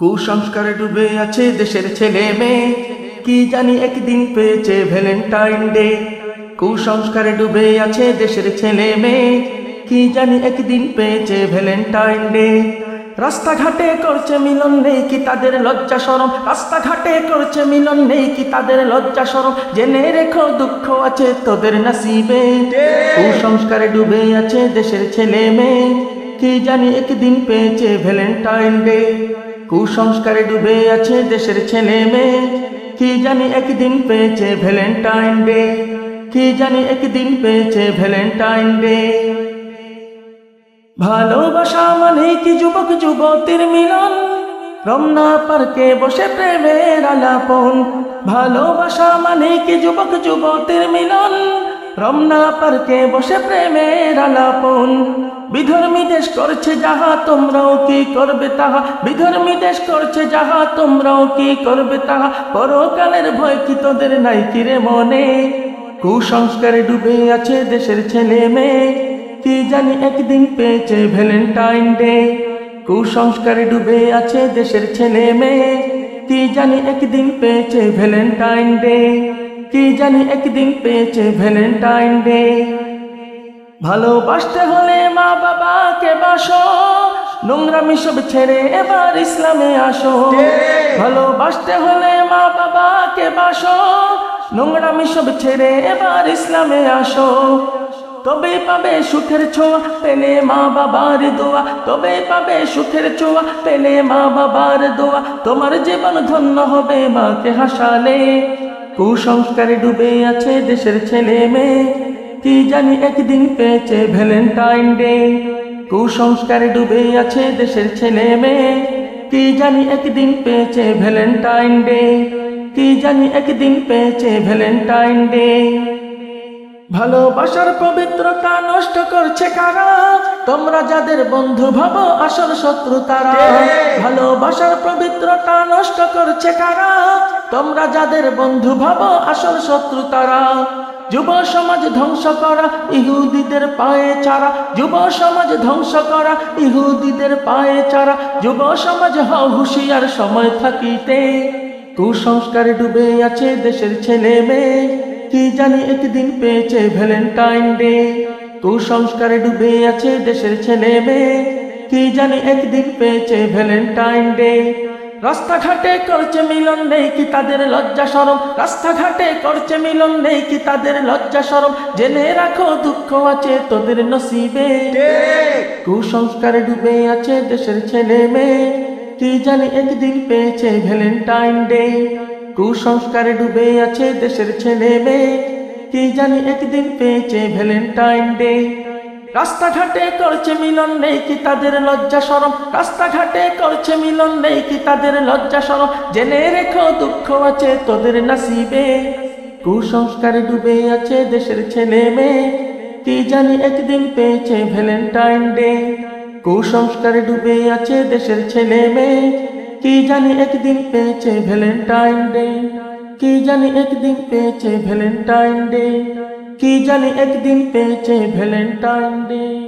কুসংস্কারে ডুবে আছে দেশের ছেলে মেয়ে। কি জানি একদিন পেয়েছে ভ্যালেন্টাইন ডে। কুসংস্কারে ডুবে আছে দেশের ছেলে মেয়ে। কি জানি একদিন পেয়েছে ভ্যালেন্টাইন ডে। রাস্তাঘাটে করছে মিলন নেই কি তাদের লজ্জা সরম। রাস্তাঘাটে করছে মিলন নেই কি তাদের লজ্জা সরম। জেনে রেখো দুঃখ আছে তোদের নাসিবে। কুসংস্কারে ডুবে আছে দেশের ছেলে মেয়ে। কি জানি একদিন পেয়েছে ভ্যালেন্টাইন ডে। কুসংস্কারে ডুবে আছে দেশের ছেলে মেয়ে। কি জানি একদিন পেয়েছে ভ্যালেন্টাইন ডে কি জানি একদিন পেয়েছে ভ্যালেন্টাইন ডে ভালোবাসা মানে কি যুবক যুবতীর মিলন? রমনা পার্কে বসে প্রেমের আলাপন। ভালোবাসা মানে কি যুবক যুবতীর মিলন? রমনা পার্কে বসে প্রেমের আলাপন। বিধর্মী দেশ করছে যাহা, তোমরাও কি করবে তাহা? বিধর্মী দেশ করছে যাহা, তোমরাও কি করবে তাহা? পরকালের ভয় কি তোদের নাই কিরে মনে? কুসংস্কারে ডুবে আছে দেশের ছেলে মেয়ে। কি জানি একদিন পেয়েছে ভ্যালেন্টাইন ডে। কুসংস্কারে ডুবে আছে দেশের ছেলে মেয়ে। কি জানি একদিন পেয়েছে ভ্যালেন্টাইন ডে। কি জানি একদিন পেয়েছে ভ্যালেন্টাইন ডে ভালোবাসতে হলে মা বাবাকে বাসো নোংরামি সব ছেড়ে এবার ইসলামে আসো। ভালোবাসতে হলে মা বাবাকে বাসো নোংরামি সব ছেড়ে এবার ইসলামে আসো। তবে পাবে সুখের ছোঁয়া পেলে মা বাবার দোয়া তবে পাবে সুখের ছোঁয়া পেলে মা বাবার দোয়া। তোমার জীবন ধন্য হবে মাকে হাসালে। কুসংস্কারে ডুবে আছে দেশের ছেলে মেয়ে। কি জানি একদিন পেয়েছে ভ্যালেন্টাইন ডে। কুসংস্কারে ডুবে আছে দেশের ছেলে মেয়ে। কি জানি একদিন পেয়েছে ভ্যালেন্টাইন ডে। কি জানি একদিন পেয়েছে ভ্যালেন্টাইন ডে। ভালোবাসার পবিত্রতা নষ্ট করছে কারা? তোমরা যাদের বন্ধু ভাবো আসল শত্রু তারা। ভালোবাসার পবিত্রতা নষ্ট করছে কারা? তোমরা যাদের বন্ধু ভাবো আসল শত্রু তারা, যুব সমাজ ধ্বংস করা ইহুদিদের পায়ে চারা, যুব সমাজ ধ্বংস করা ইহুদিদের পায়ে চারা, যুব সমাজ হুঁশিয়ার সময় থাকিতে কুসংস্কারে ডুবে আছে দেশের ছেলে মেয়ে, কি জানি একদিন পেয়েছে ভ্যালেন্টাইন ডে। কুসংস্কারে ডুবে আছে দেশের ছেলে মেয়ে, কি জানি একদিন পেয়েছে ভ্যালেন্টাইন ডে। রাস্তাঘাটে করছে মিলন নেই কি তাদের লজ্জা সরম? রাস্তাঘাটে করছে মিলন নেই কি তাদের লজ্জা সরম? জেনে রাখো দুঃখ আছে তোদের নসিবে। কুসংস্কারে ডুবে আছে দেশের ছেলে মেয়ে। কি জানি একদিন পেয়েছে ভ্যালেন্টাইন ডে। কুসংস্কারে ডুবে আছে দেশের ছেলে মেয়ে। কি জানি একদিন পেয়েছে ভ্যালেন্টাইন ডে। রাস্তাঘাটে করছে মিলন নেই কি তাদের লজ্জা সরম? রাস্তাঘাটে করছে মিলন নেই কি তাদের লজ্জা সরম? জেনে রেখো দুঃখ আছে তোদের নাসিবে। কুসংস্কারে ডুবে আছে দেশের ছেলে মেয়ে। কি জানি একদিন পেয়েছে ভ্যালেন্টাইন ডে। কুসংস্কারে ডুবে আছে দেশের ছেলে মেয়ে। কি জানি একদিন পেয়েছে ভ্যালেন্টাইন ডে। কি জানি একদিন পেয়েছে ভ্যালেন্টাইন ডে। কি জানি একদিন পেয়েছে ভ্যালেন্টাইন ডে?